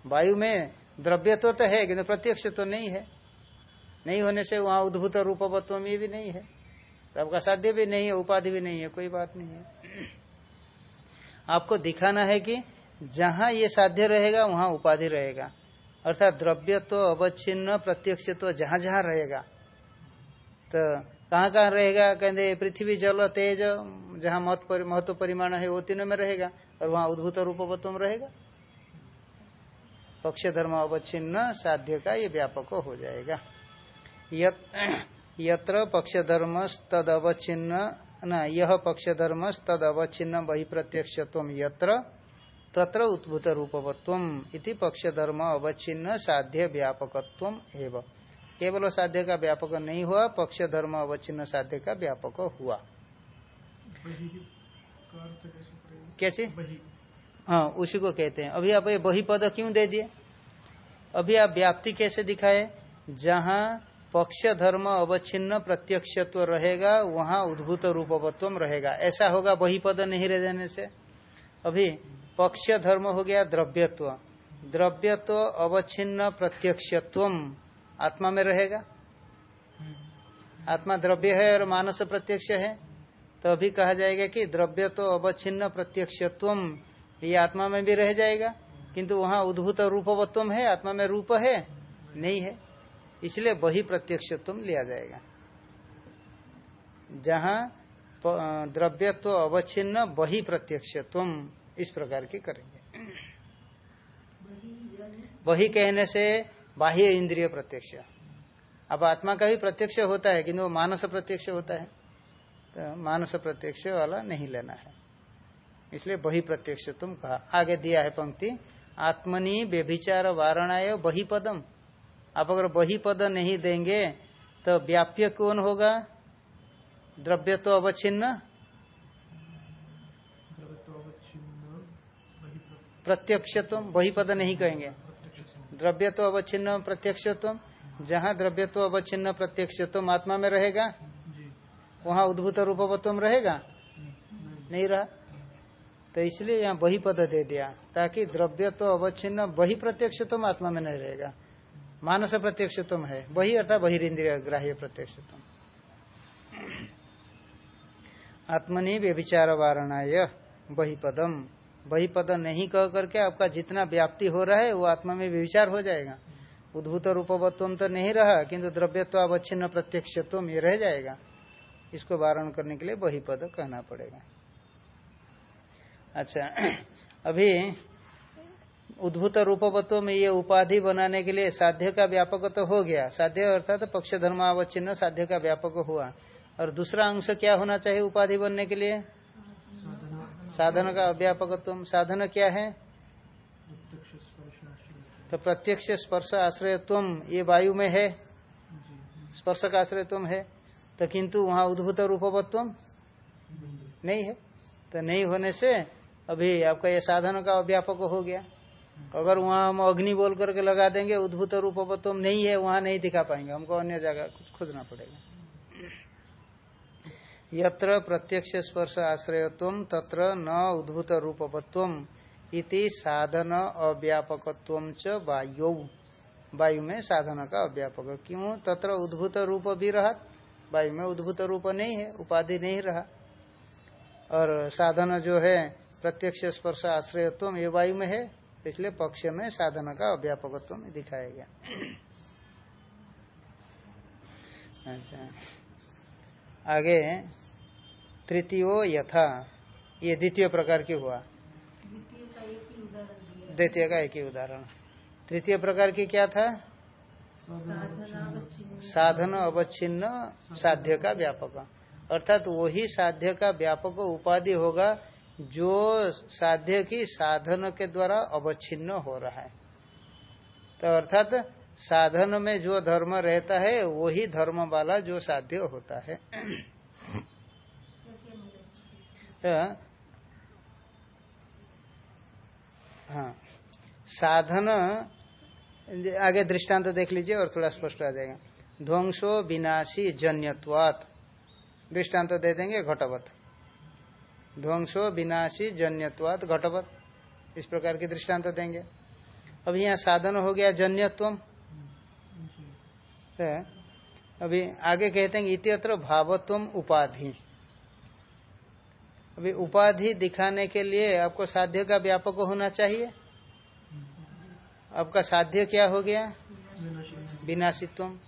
वायु में द्रव्यत्व तो है किंतु प्रत्यक्ष तो नहीं है। नहीं होने से वहाँ उद्भूत रूपवत्व में भी नहीं है। तो आपका साध्य भी नहीं है उपाधि भी नहीं है कोई बात नहीं है। आपको दिखाना है कि जहाँ ये साध्य रहेगा वहाँ उपाधि रहेगा। अर्थात द्रव्य तो अवच्छिन्न प्रत्यक्ष तो जहाँ जहाँ रहेगा। तो कहाँ कहाँ रहेगा? कहते पृथ्वी जल तेज जहाँ महत्व परिमाण है वो तीनों में रहेगा। और वहाँ उद्भूत रूपवत्व रहेगा। पक्ष धर्म अवच्छिन्न साध्य का ये व्यापक हो जाएगा। यत, यत्र पक्ष धर्म तद अवच्छिन्न न यह पक्ष धर्म तद अवच्छिन्न वही प्रत्यक्ष यत्र। तत्र उद्भूत रूपवत्व इति पक्ष धर्म अवच्छिन्न साध्य व्यापकत्व एवं। केवल साध्य का व्यापक नहीं हुआ पक्ष धर्म अवच्छिन्न साध्य का व्यापक हुआ। कैसे हाँ उसी को कहते हैं। अभी आप ये वही पद क्यों दे दिए? अभी आप व्याप्ति कैसे दिखाए? जहाँ पक्ष धर्म अवच्छिन्न प्रत्यक्षत्व रहेगा वहाँ उद्भूत रूपवत्व रहेगा। ऐसा होगा वही पद नहीं रह जाने से। अभी पक्ष धर्म हो गया द्रव्यत्व। द्रव्यत्व अवच्छिन्न प्रत्यक्षत्व आत्मा में रहेगा। आत्मा द्रव्य है और मानस प्रत्यक्ष है। तो अभी कहा जाएगा कि द्रव्य तो अवच्छिन्न प्रत्यक्षत्व ये आत्मा में भी रह जाएगा। किंतु वहाँ उद्भूत रूपवत्व है, आत्मा में रूप है, नहीं है। इसलिए वही प्रत्यक्षत्व लिया जाएगा। जहाँ द्रव्यत्व अवच्छिन्न, वही प्रत्यक्षत्व इस प्रकार की करेंगे। वही कहने से बाह्य इंद्रिय प्रत्यक्ष। अब आत्मा का भी प्रत्यक्ष होता है किंतु वो मानस प्रत्यक्ष होता है। तो मानस प्रत्यक्ष वाला नहीं लेना है। इसलिए वही प्रत्यक्ष तुम कहा। आगे दिया है पंक्ति, आत्मनि व्यभिचार वारणाय वही पदम। आप अगर वही पद नहीं देंगे तो व्याप्य कौन होगा? द्रव्य तो अवच्छिन्न। प्रत्यक्षत्व वही पद नहीं कहेंगे। द्रव्य तो अवच्छिन्न प्रत्यक्षत्व, जहाँ द्रव्य तो अवच्छिन्न प्रत्यक्षत्व आत्मा में रहेगा, वहाँ उद्भूत रूपवत्व रहेगा। नहीं रहा? तो इसलिए यहाँ वही पद दे दिया, ताकि द्रव्य तो अवच्छिन्न वही प्रत्यक्षत्व आत्मा में नहीं रहेगा। मानस प्रत्यक्षत्व है वही अर्थात बहिरीन्द्रिय ग्राह्य प्रत्यक्षत्व। आत्मनि व्यभिचार वारणा वही पदम वही पद नहीं कह करके आपका जितना व्याप्ति हो रहा है, वो आत्मा में विचार हो जाएगा। उद्भूत रूपवत्व तो नहीं रहा, किंतु द्रव्यत्व अवच्छिन्न प्रत्यक्षत्व ये रह जाएगा। इसको वारण करने के लिए वही पद कहना पड़ेगा। अच्छा अभी उद्भूत रूपवत्व में ये उपाधि बनाने के लिए साध्य का व्यापक तो हो गया। साध्य अर्थात तो पक्ष धर्मावच्छिन्न साध्य का व्यापक हुआ। और दूसरा अंश क्या होना चाहिए उपाधि बनने के लिए? साधन का अव्यापकत्व साधन क्या है? तो प्रत्यक्ष स्पर्श आश्रयत्व ये वायु में है। स्पर्श का आश्रयत्व है। तो किंतु वहाँ उद्भूत रूपवत्व नहीं है। तो नहीं होने से अभी आपका ये साधन का अव्यापक हो गया। अगर वहाँ हम अग्नि बोल करके लगा देंगे उद्भूत रूपवत्व नहीं है वहाँ नहीं दिखा पाएँगे। हमको अन्य जगह कुछ खोजना पड़ेगा। यत्र प्रत्यक्ष स्पर्श आश्रयत्व तत्र न उद्भूत रूपवत्व इति साधन अव्यापकत्व च वायु। वायु में साधन का अव्यापक। क्यों? तत्र उद्भूत रूप भी रहा, वायु में उद्भूत रूप नहीं है, उपाधि नहीं रहा। और साधन जो है प्रत्यक्ष स्पर्श आश्रयत्व ये वायु में है, इसलिए पक्ष में साधन का अव्यापकत्व दिखाया गया। अच्छा। आगे तृतीय यथा। ये द्वितीय प्रकार की हुआ। द्वितीय का एक ही उदाहरण। तृतीय प्रकार की क्या था? साधन अवच्छिन्न, साध्य का व्यापक। अर्थात वही साध्य का व्यापक उपाधि होगा जो साध्य की साधन के द्वारा अवच्छिन्न हो रहा है। तो अर्थात साधन में जो धर्म रहता है, वही धर्म वाला जो साध्य होता है। तो हाँ। साधन, आगे दृष्टांत तो देख लीजिए और थोड़ा स्पष्ट आ जाएगा। ध्वंसो विनाशी जन्यत्वात। दृष्टांत तो दे देंगे, घटवत। ध्वंसो विनाशी जन्यत्वात, घटवत। इस प्रकार की दृष्टांत तो देंगे। अब यहाँ साधन हो गया जन्यत्व अभी आगे कहते हैं इत्यत्र भावत्व उपाधि। अभी उपाधि दिखाने के लिए आपको साध्य का व्यापक होना चाहिए। आपका साध्य क्या हो गया? विनाशित्व।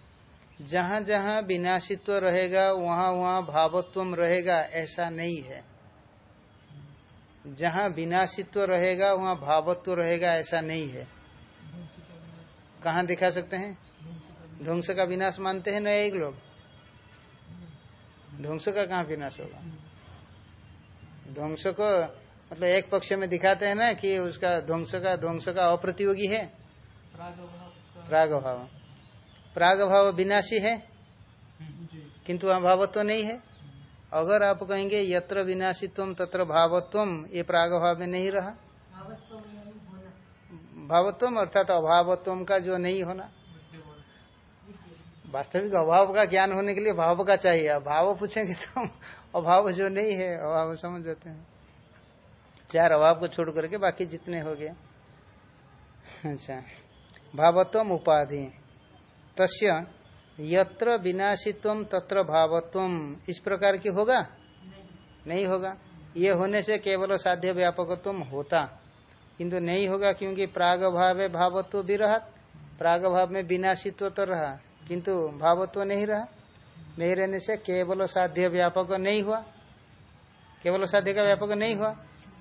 जहाँ जहाँ विनाशित्व रहेगा वहाँ वहाँ भावत्व रहेगा, ऐसा नहीं है। जहाँ विनाशित्व रहेगा, वहाँ भावत्व रहेगा, ऐसा नहीं है। कहा दिखा सकते हैं? ध्वंस का विनाश मानते हैं एक लोग? ध्वंस का कहा विनाश होगा? ध्वंस को मतलब एक पक्ष में दिखाते हैं ना कि उसका ध्वंस का ध्वंस का अप्रतियोगी है? प्राग भाव प्राग भाव विनाशी है? किंतु अभावत्व नहीं है? अगर आप कहेंगे यत्र विनाशित्व तत्र भावत्व, ये प्राग भाव में नहीं रहा। भावत्व अर्थात अभावत्व का जो नहीं होना। वास्तविक अभाव का ज्ञान होने के लिए भाव का चाहिए। अभाव पूछेंगे तो अभाव जो नहीं है अभाव समझ जाते हैं। चार अभाव को छोड़ करके बाकी जितने हो गए। अच्छा। भावत्व उपाधि। तस्य यत्र विनाशित्व तत्र भावत्व इस प्रकार की होगा? नहीं, नहीं होगा। ये होने से केवल साध्य व्यापकत्व होता। किंतु नहीं होगा क्योंकि प्राग भाव भावत्व भी रहा प्राग भाव में विनाशित्व तो रहा। किंतु भावत्व नहीं रहा। नहीं रहने से केवल साध्य व्यापक नहीं हुआ। केवल साध्य का व्यापक नहीं हुआ।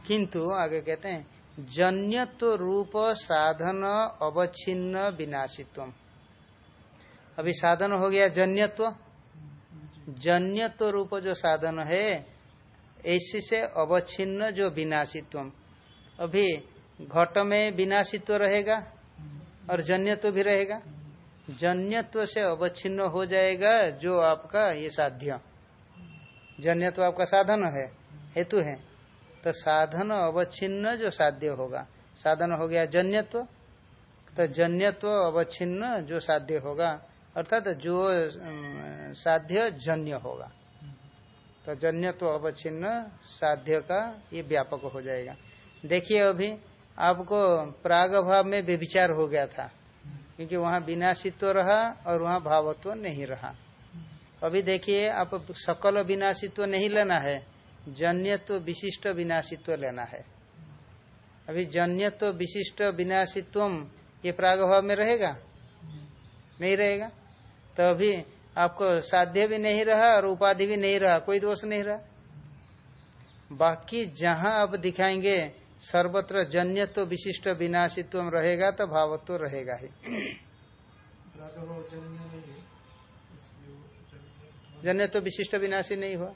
किंतु आगे कहते हैं, जन्यत्व रूप साधन अवच्छिन्न विनाशित्व अभी साधन हो गया जन्यत्व। जन्यत्व रूप जो साधन है, ऐसी से अवच्छिन्न जो विनाशित्व अभी घट में विनाशित्व रहेगा और जन्यत्व भी रहेगा। जन्यत्व से अवच्छिन्न हो जाएगा जो आपका ये साध्य। जन्यत्व आपका साधन है, हेतु है। तो साधन अवच्छिन्न जो साध्य होगा। साधन हो गया जन्यत्व। तो जन्यत्व अवच्छिन्न जो साध्य होगा, अर्थात जो साध्य जन्य होगा। तो जन्यत्व अवच्छिन्न साध्य का ये व्यापक हो जाएगा। देखिए अभी आपको प्राग भाव में व्यभिचार हो गया था। क्योंकि वहाँ विनाशित्व रहा और वहाँ भावत्व नहीं रहा। अभी देखिए, आप सकल विनाशित्व नहीं लेना है, जन्यत्व विशिष्ट विनाशित्व लेना है। अभी जन्यत्व विशिष्ट विनाशित्व ये प्रागभाव में रहेगा? नहीं रहेगा। तो अभी आपको साध्य भी नहीं रहा और उपाधि भी नहीं रहा, कोई दोष नहीं रहा। बाकी जहाँ आप दिखाएँगे सर्वत्र जन्यत्व विशिष्ट विनाशित्व रहेगा तो भावत्व रहेगा ही। जन्यत्व विशिष्ट विनाशी नहीं हुआ।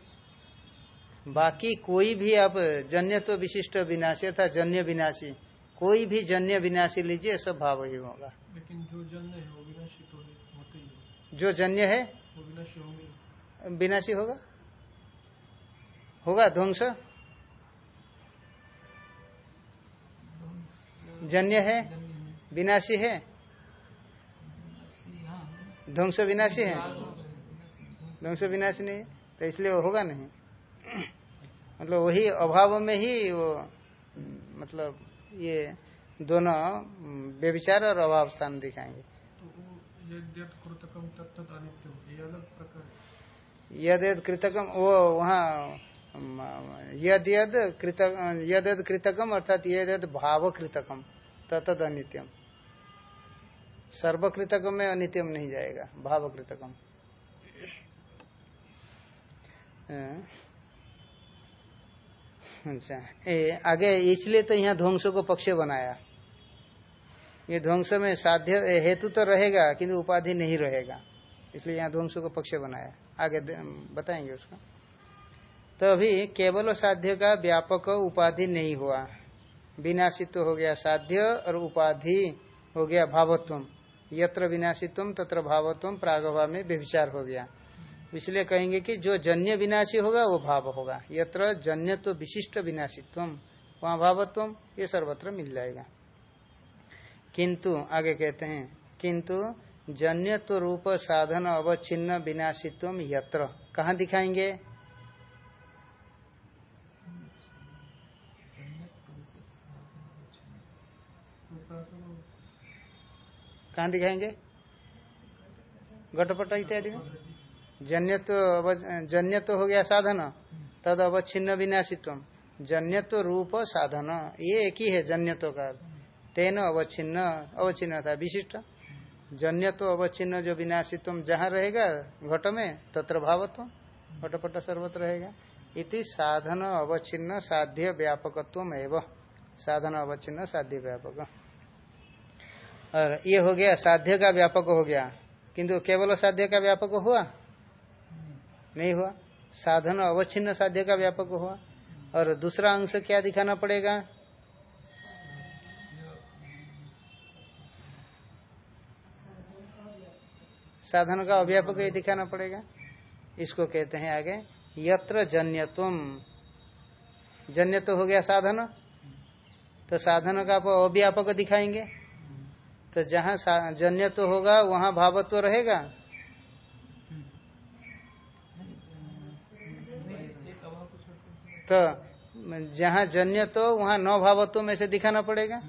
बाकी कोई भी आप जन्यत्व विशिष्ट विनाशी अर्थात जन्य विनाशी कोई भी जन्य विनाशी लीजिए सब भाव ही होगा। लेकिन जो जन्य है वो विनाशी तो होते ही। जो जन्य है वो विनाशी होंगे। विनाशी होगा? होगा ध्वंस? जन्य है विनाशी है? ध्वंस विनाशी है? ध्वंस विनाशी नहीं तो इसलिए वो होगा नहीं। मतलब वही अभाव में ही वो मतलब ये दोनों व्यविचार और अभाव स्थान दिखाएँगे। तो यद कृतकम वो वहाँ यद यद यद यद कृतकम अर्थात यद यद भाव कृतकम तद अनित्यम। सर्वकृतकम में अनित्यम नहीं जाएगा भाव कृतकम अच्छा आगे इसलिए तो यहाँ ध्वंसों को पक्ष बनाया। ये ध्वंस में साध्य हेतु तो रहेगा, किंतु उपाधि नहीं रहेगा। इसलिए यहाँ ध्वंसों को पक्ष बनाया। आगे बताएँगे उसको। तो अभी केवल साध्य का व्यापक उपाधि नहीं हुआ। विनाशित्व हो गया साध्य और उपाधि हो गया भावत्व यत्र विनाशित्व तत्र भावत्व प्रागभा में व्यभिचार हो गया। इसलिए कहेंगे कि जो जन्य विनाशी होगा, वो भाव होगा। यत्र जन्य तो विशिष्ट विनाशित्व वहाँ भावत्व ये सर्वत्र मिल जाएगा। किंतु, आगे कहते हैं, किंतु जन्यत्व रूप साधन अवच्छिन्न विनाशित्व यत्र। कहा दिखाएँगे? कहाँ दिखाएँगे? घटपट इत्यादि में? जन्यत्व जन्यत्व हो गया साधन, तद अवच्छिन्न विनाशित्व जन्यत्व रूप साधन, ये एक ही है जन्यत्व का तेन अवच्छिन्न अवच्छिन्न था, विशिष्ट। जन्यत्व अवच्छिन्न जो विनाशित्व जहाँ रहेगा घट में, तत्र भावत्व, घटपट सर्वत्र रहेगा। इति साधन अवच्छिन्न साध्य व्यापकत्व एवं साधन अवच्छिन्न साध्य व्यापक। और ये हो गया, साध्य का व्यापक हो गया। किंतु केवल साध्य का व्यापक हुआ? नहीं हुआ। साधन अवच्छिन्न साध्य का व्यापक हुआ। और दूसरा अंश क्या दिखाना पड़ेगा? साधन का अव्यापक ये दिखाना पड़ेगा। इसको कहते हैं आगे, यत्र जन्यतुम जन्य तो हो गया साधन। तो साधन का आप अव्यापक दिखाएँगे। तो जहाँ तो होगा, वहाँ भावत्व तो रहेगा? तो जहाँ जन्य तो वहाँ न भावत्व में से दिखाना पड़ेगा?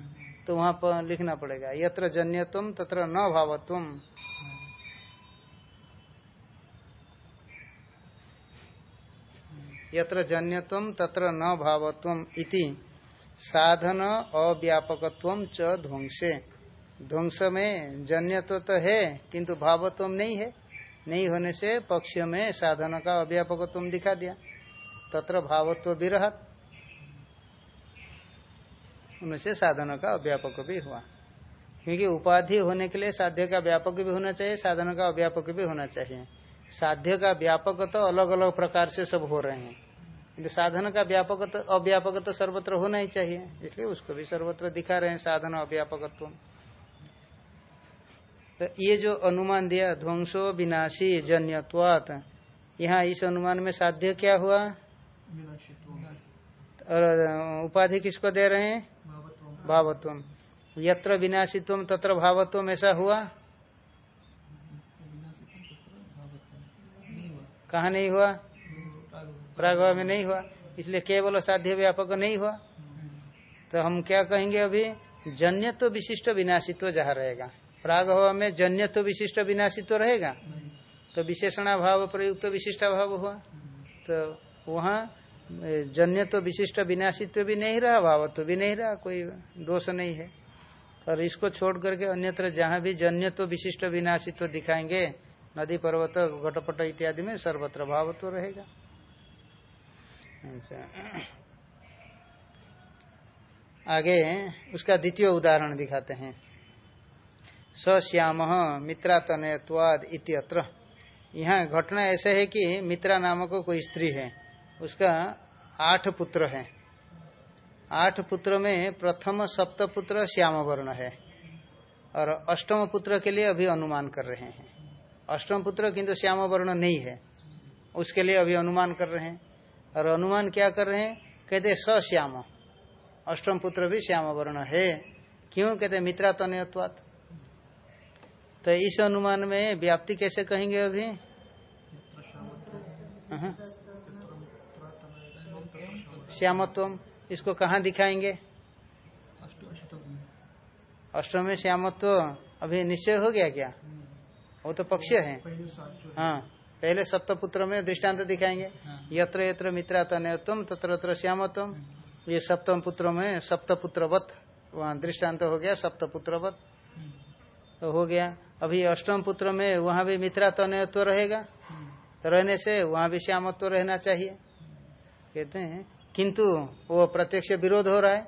तो वहाँ पर लिखना पड़ेगा। यत्र जन्यत्व तत्र न भावत्व यत्र जन्यत्व तत्र न भावत्व इति। साधन अव्यापकत्व च ध्वंसे। ध्वंस में जन्यत्व तो है किंतु भावत्व नहीं है। नहीं होने से पक्ष में साधन का अव्यापकत्व दिखा दिया। तत्र भावत्व भी रहा उनसे साधन का अव्यापक भी हुआ। क्योंकि उपाधि होने के लिए साध्य का व्यापक भी होना चाहिए, साधन का अव्यापक भी होना चाहिए। साध्य का व्यापक तो अलग अलग प्रकार से सब हो रहे हैं। किंतु साधन का व्यापक तो अव्यापक तो सर्वत्र होना ही चाहिए। इसलिए उसको भी सर्वत्र दिखा रहे हैं साधन अव्यापकत्व। तो ये जो अनुमान दिया, ध्वंसो विनाशी जन्यत्वात। यहाँ इस अनुमान में साध्य क्या हुआ? और उपाधि किसको दे रहे हैं? भावत्व यत्र विनाशित्व तत्र भावत्व ऐसा हुआ? कहा नहीं हुआ? प्रागवा में नहीं हुआ। इसलिए केवल साध्य व्यापक नहीं हुआ। तो हम क्या कहेंगे अभी? जन्यत्व विशिष्ट विनाशित्व जहाँ रहेगा। प्रागभाव में जन्य तो विशिष्ट विनाशित्व रहेगा। तो विशेषणा भाव प्रयुक्त विशिष्टा भाव हुआ। तो वहाँ जन्य तो विशिष्ट विनाशित्व भी नहीं रहा, भावत्व भी नहीं रहा, कोई दोष नहीं है। और इसको छोड़ करके अन्यत्र जहाँ भी जन्य तो विशिष्ट विनाशित्व दिखाएँगे, नदी पर्वत, घटपट इत्यादि में सर्वत्र भावत्व रहेगा। अच्छा। आगे उसका द्वितीय उदाहरण दिखाते हैं। सश्याम मित्रा तनयत्वाद इत्यत्र यहाँ घटना ऐसा है कि मित्रा नामक कोई स्त्री है। उसका आठ पुत्र है। आठ पुत्र में प्रथम सप्त पुत्र श्याम वर्ण है। और अष्टम पुत्र के लिए अभी अनुमान कर रहे हैं। अष्टम पुत्र किंतु श्याम वर्ण नहीं है। उसके लिए अभी अनुमान कर रहे हैं। और अनुमान क्या कर रहे हैं? कहते सश्याम। अष्टम पुत्र भी श्याम वर्ण है। क्यों? कहते मित्रा तनयत्वात तो इस अनुमान में व्याप्ति कैसे कहेंगे अभी? श्यामत्व इसको कहाँ दिखाएँगे? अष्टम में श्यामत्व, अभी निश्चय हो गया क्या? वो तो पक्ष है। है, पहले सप्तपुत्र में दृष्टांत दिखाएँगे। यत्र यत्र मित्रा तनयत्म तत्र तत्र श्यामत्म ये सप्तम पुत्र में सप्तपुत्रवत, वहाँ दृष्टांत हो गया, सप्तपुत्रवत। तो हो गया। अभी अष्टम पुत्र में वहाँ भी मित्रा तनयत्व तो रहेगा तो रहने से वहाँ भी श्यामत्व तो रहना चाहिए। कहते हैं किंतु वो प्रत्यक्ष विरोध हो रहा है।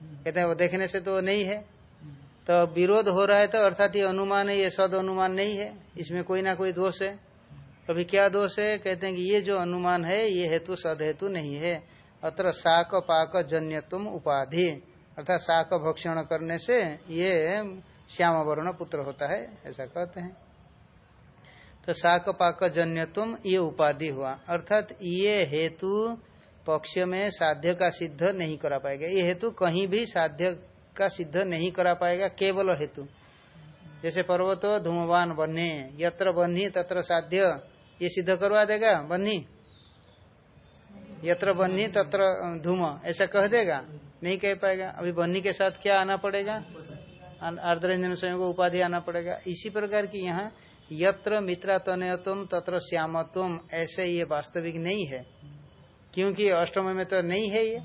कहते हैं वो देखने से तो नहीं है। तो विरोध हो रहा है तो अर्थात ये अनुमान है ये सद अनुमान नहीं है। इसमें कोई ना कोई दोष है। अभी क्या दोष है? कहते हैं कि ये जो अनुमान है ये हेतु सद हेतु नहीं है। अत्र शाक पाक जन्यतुम उपाधि। अर्थात शाक भक्षण करने से ये श्याम वर्ण पुत्र होता है, ऐसा कहते हैं। तो शाक पाक जन्यतुम ये उपाधि हुआ। अर्थात ये हेतु पक्ष में साध्य का सिद्ध नहीं करा पाएगा। ये हेतु कहीं भी साध्य का सिद्ध नहीं करा पाएगा, केवल हेतु। जैसे पर्वत, धूमवान बन्ही यत्र बन्ही तत्र साध्य, ये सिद्ध करवा देगा? बन्ही यत्र बन्ही तत्र धूम, ऐसा कह देगा? नहीं कह पाएगा। अभी बन्ही के साथ क्या आना पड़ेगा? आर्द्रंजन स्वयं को उपाधि आना पड़ेगा। इसी प्रकार की यहाँ यत्र मित्रा तनयतुम तत्र श्यामत्म ऐसे ये वास्तविक नहीं है। क्योंकि अष्टम में तो नहीं है ये।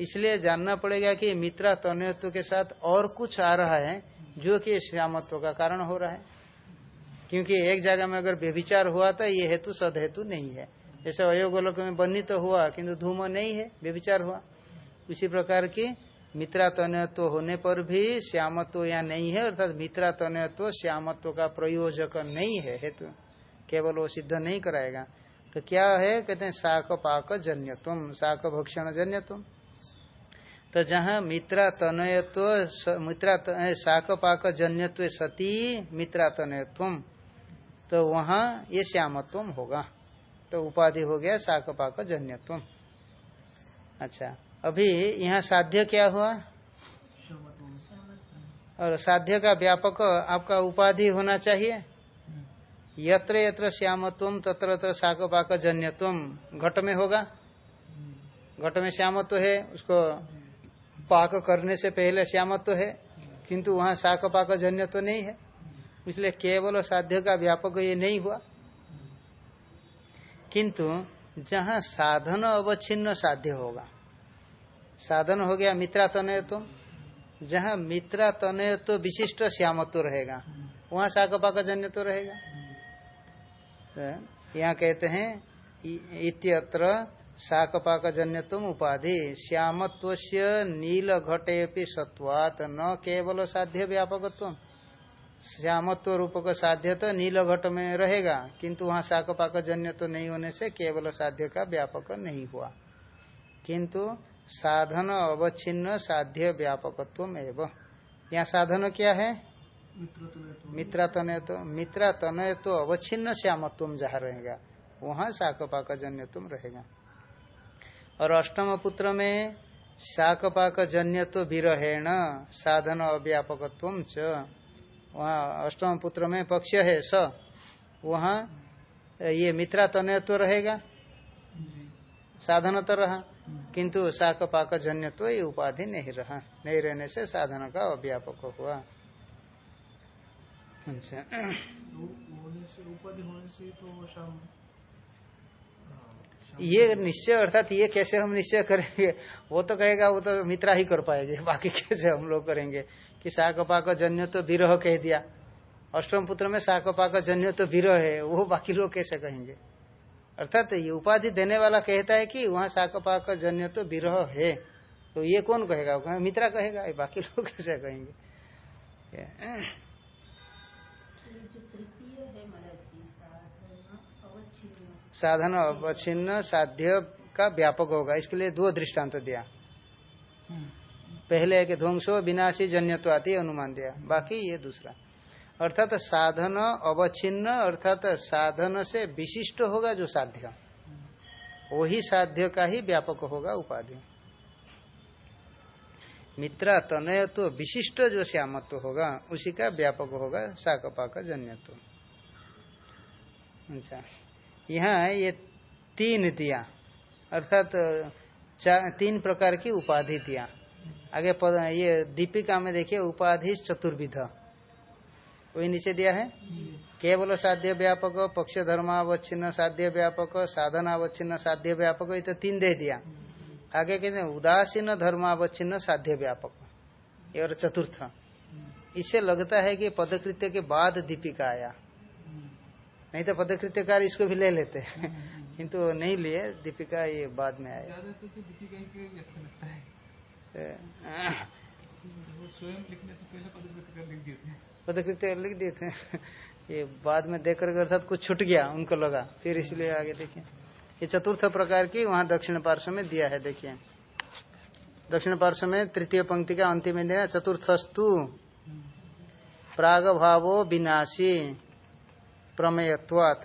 इसलिए जानना पड़ेगा कि मित्रा तनयत्व के साथ और कुछ आ रहा है जो कि श्यामत्व का कारण हो रहा है। क्योंकि एक जगह में अगर व्यभिचार हुआ तो ये हेतु सद हेतु नहीं है। जैसे अयोगोलोक में बनी तो हुआ, किंतु धूम नहीं है, व्यभिचार हुआ। उसी प्रकार की मित्रा तनयत्व होने पर भी श्यामत्व यहाँ नहीं है, अर्थात मित्रा तनयत्व श्यामत्व का प्रयोजक नहीं है, हेतु केवल वो सिद्ध नहीं कराएगा। तो क्या है? कहते हैं शाक पाक जन्यत्व शाक भक्षण जन्यत्व तो जहाँ मित्रा तनयत्व मित्रा शाक पाक जन्यत्व सती मित्रा तनयत्व तो वहाँ ये श्यामत्व होगा। तो उपाधि हो गया शाक पाक जन्यत्व अच्छा। अभी यहाँ साध्य क्या हुआ? और साध्य का व्यापक आपका उपाधि होना चाहिए। यत्र यत्र श्यामत्व तत्र तत्र शाक पाक जन्यत्व घट में होगा। घट में श्यामत्व है, उसको पाक करने से पहले श्यामत्व है, किंतु वहाँ शाक पाक जन्यत्व नहीं है। इसलिए केवल साध्य का व्यापक ये नहीं हुआ। किंतु जहाँ साधन अवच्छिन्न साध्य होगा साधन हो गया मित्रा तनयत्व जहाँ मित्रा तनयत्व विशिष्ट श्यामत्व रहेगा, वहाँ शाकपाक जन्य तो रहेगा। तो यहाँ कहते हैं इत्यत्र शाकपाक जन्यत्व उपाधि श्यामत्व नील घटे सत्वात, न केवल साध्य व्यापकत्व श्यामत्व रूप का साध्य तो नील घट में रहेगा, किंतु वहाँ शाकपाक जन्य तो नहीं होने से केवल साध्य का व्यापक नहीं हुआ। किंतु साधन अवच्छिन्न साध्य व्यापकत्व एवं। यहाँ साधन क्या है? मित्रा तनय तो मित्रा तनय तो अवच्छिन्न श्यामत्व जहाँ रहेगा वहाँ शाकपाक जन्यत्व रहेगा। और अष्टम पुत्र में शाकपाक जन्यत्व विरहेण साधन अव्यापकत्व च वहाँ अष्टम पुत्र में पक्ष है स वहाँ ये मित्रा तनयत्व रहेगा साधन तो रहा। किंतु शाक पाक जन्य तो ये उपाधि नहीं रहा नहीं रहने से साधन का अव्यापक हुआ। अच्छा। ये निश्चय, अर्थात ये कैसे हम निश्चय करेंगे? वो तो कहेगा, वो तो मित्रा ही कर पाएँगे। बाकी कैसे हम लोग करेंगे? कि शाक पाक जन्य तो विरह कह दिया। अष्टम पुत्र में शाक पाक जन्य तो विरह है, वो बाकी लोग कैसे कहेंगे? अर्थात ये उपाधि देने वाला कहता है कि वहाँ शाकपाक जन्य तो विरह है। तो ये कौन कहेगा? मित्रा कहेगा? ये बाकी लोग कैसे कहेंगे? साधन अवच्छिन्न साध्य का व्यापक होगा। इसके लिए दो दृष्टांत दिया। पहले है कि ध्वंसो विनाशी जन्यत्व आती अनुमान दिया। बाकी ये दूसरा। अर्थात साधन अवच्छिन्न अर्थात साधन से विशिष्ट होगा जो साध्य। वही साध्य का ही व्यापक होगा उपाधि। मित्रा तनय तो विशिष्ट जो श्यामत्व होगा उसी का व्यापक होगा शाकपाक जन्यत्व। अच्छा यहाँ ये तीन दिया अर्थात तीन प्रकार की उपाधि दिया। आगे पद, ये दीपिका में देखिए उपाधि चतुर्विध। वही नीचे दिया है? केवल साध्य व्यापक पक्ष धर्मावच्छिन्न साध्य व्यापक साधनावच्छिन्न साध्य व्यापक ये तो तीन दे दिया। आगे कहते हैं उदासीन धर्मावच्छिन्न साध्य व्यापक। ये और चतुर्थ। इससे लगता है कि पदकृत्य के बाद दीपिका आया। नहीं तो पदकृत्यकार इसको भी ले लेते हैं। किंतु नहीं लिए दीपिका ये बाद में आया अच्छा है। स्वयं लिखने से पहले पदकृत कर लिख देते हैं। पदकृत्य लिख दिए थे ये बाद में देख करके अर्थात कुछ छूट गया, उनको लगा। फिर इसलिए आगे देखिए। ये चतुर्थ प्रकार की वहाँ दक्षिण पार्श्व में दिया है, देखिए। दक्षिण पार्श्व में तृतीय पंक्ति का अंतिम दिया चतुर्थस्तु। प्राग भावो विनाशी प्रमेयत्वात।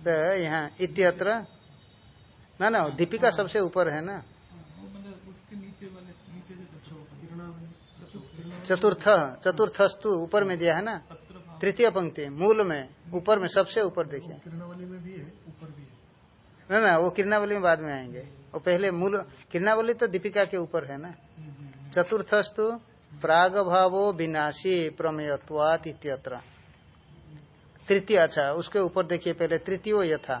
तो यहाँ, इत्यत्र। ना ना, दीपिका सबसे ऊपर है ना वो मतलब उसके नीचे वाले नीचे से चतुर गिरना चतुर चतुर्थ चतुर्थस्तु ऊपर में दिया है ना? तृतीय पंक्ति मूल में ऊपर में सबसे ऊपर देखिए। किरणावली में भी है ऊपर भी है। ना ना वो किरणावली में बाद में आएँगे। वो पहले मूल किरणावली तो दीपिका के ऊपर है ना? चतुर्थस्तु प्राग भावो विनाशी प्रमेयत्वात इत्यत्र। तृतीय अच्छा उसके ऊपर देखिए पहले तृतीय यथा।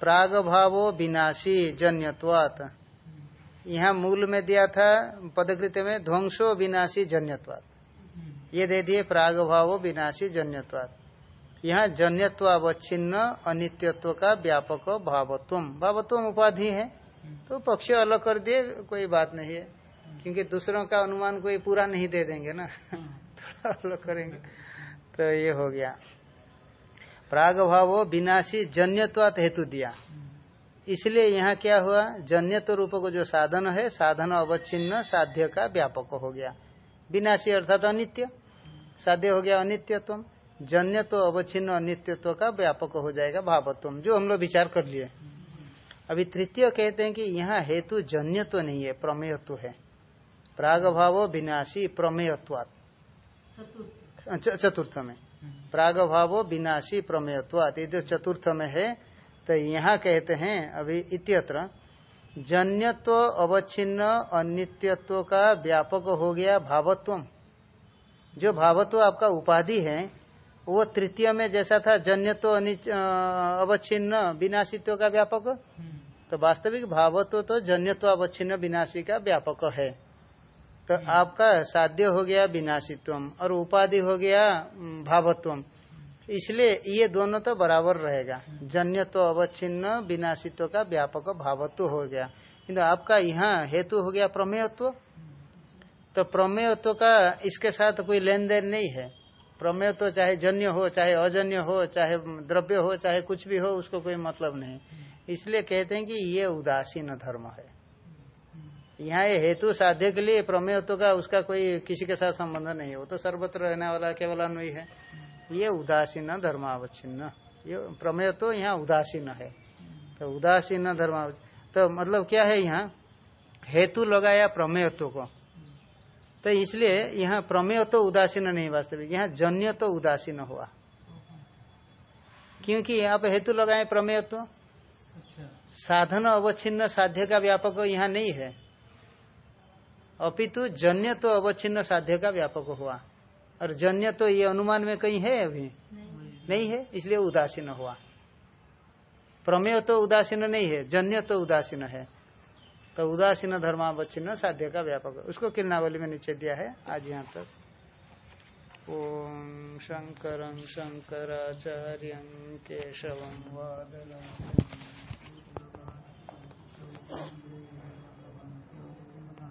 प्राग भावो विनाशी जन्यत्वात। यहाँ मूल में दिया था पदकृत्य में ध्वंसो विनाशी जन्यत्वात। ये दे दिए प्राग भावो विनाशी जन्यत्वात। यहाँ जन्यत्वावच्छिन्न अनित्यत्व का व्यापक भावत्व भावत्व उपाधि है। तो पक्ष अलग कर दिए, कोई बात नहीं है। क्योंकि दूसरों का अनुमान कोई पूरा नहीं दे देंगे ना। थोड़ा अलग करेंगे। तो ये हो गया। प्राग भावो विनाशी जन्यत्वात हेतु दिया। इसलिए यहाँ क्या हुआ? जन्यत्व रूप को जो साधन है साधन अवच्छिन्न साध्य का व्यापक हो गया। विनाशी अर्थात अनित्य। साध्य हो गया अनित्यत्व। जन्यत्व अवच्छिन्न अनित्यत्व का व्यापक हो जाएगा भावत्व। जो हम लोग विचार कर लिए। अभी तृतीय कहते हैं कि यहाँ हेतु जन्यत्व नहीं है प्रमेयत्व है। प्राग भावो विनाशी प्रमेयत्वात। चतुर्थ। में। प्राग भाव विनाशी प्रमेयत्वात। ये जो चतुर्थ में है तो यहाँ कहते हैं अभी इत्यत्र जन्यत्व अवच्छिन्न अनित्यत्व का व्यापक हो गया भावत्व जो भावत्व आपका उपाधि है वो तृतीय में जैसा था जन्यत्व अवच्छिन्न विनाशित्व का व्यापक? तो वास्तविक भावत्व तो जन्यत्व अवच्छिन्न विनाशी का व्यापक है। तो आपका साध्य हो गया विनाशित्व और उपाधि हो गया भावत्व इसलिए ये दोनों तो बराबर रहेगा। जन्य तो अवच्छिन्न, विनाशित्व का व्यापक भावत्व हो गया। किंतु आपका यहाँ हेतु हो गया प्रमेयत्व। तो प्रमेयत्व का इसके साथ कोई लेन देन नहीं है। प्रमेयत्व चाहे जन्य हो, चाहे अजन्य हो, चाहे द्रव्य हो, चाहे कुछ भी हो, उसको कोई मतलब नहीं। इसलिए कहते हैं कि ये उदासीन धर्म है। यहाँ ये हेतु साध्य के लिए प्रमेयत्व का उसका कोई किसी के साथ संबंध नहीं है। वो तो सर्वत्र रहने वाला, केवल अन्वयी है। ये उदासीन धर्मावच्छिन्न। ये प्रमेय तो यहाँ उदासीन है। तो उदासीन धर्म तो मतलब क्या है यहाँ? हेतु लगाया प्रमेयत्व को। तो इसलिए यहाँ प्रमेय तो उदासीन नहीं वास्तविक। यहाँ जन्य तो उदासीन हुआ। क्योंकि यहाँ पे हेतु लगाए प्रमेयत्व? साधन अवच्छिन्न साध्य का व्यापक यहाँ नहीं है। अपितु जन्य तो अवच्छिन्न साध्य का व्यापक हुआ। और जन्य तो ये अनुमान में कहीं है अभी? नहीं, नहीं है? इसलिए उदासीन हुआ। प्रमेय तो उदासीन नहीं है जन्य तो उदासीन है। तो उदासीन धर्मावच्छिन्न साध्य का व्यापक। उसको किरणावली में नीचे दिया है आज यहाँ तक ओम शंकर शंकराचार्य केशव वादन।